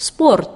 спорт.